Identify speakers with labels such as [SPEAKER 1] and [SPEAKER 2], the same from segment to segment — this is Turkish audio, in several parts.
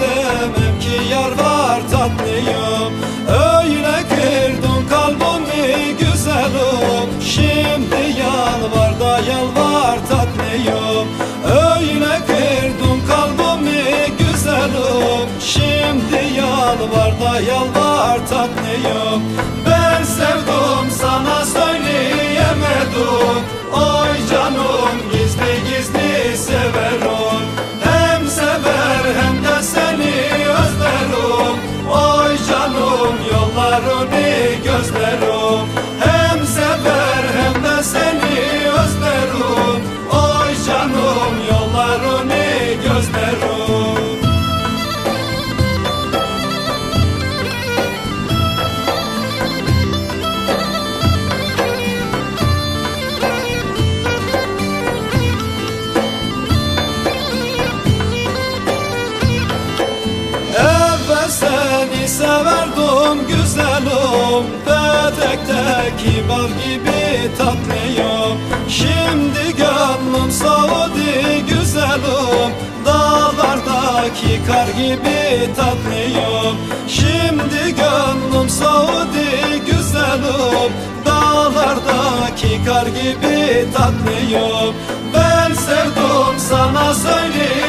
[SPEAKER 1] demem ki yar var tatlıyım. Öyle kırdın kalbimi güzelim Şimdi yalvar da yalvar tatlıyım. Öyle kırdın kalbimi güzelim Şimdi yalvar da yalvar tatlıyım yollarını gözlerim. Hem sever hem de seni özlerim. Oy canım yollarını gözlerim. Evvel seni severdim güzelim Petekteki bal gibi tatlıyım. Şimdi gönlüm soğudu güzelim Dağlardaki kar gibi tatlıyım. Şimdi gönlüm soğudu güzelim Dağlardaki kar gibi tatlıyım. Ben sevdim sana söyleyemedim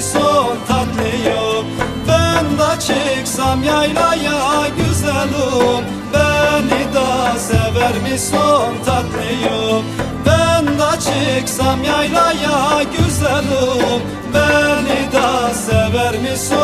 [SPEAKER 1] misin tatlıyım Ben de çıksam yaylaya güzelim Beni de sever misin tatlıyım Ben de çıksam yaylaya güzelim Beni de sever misin tatlıyım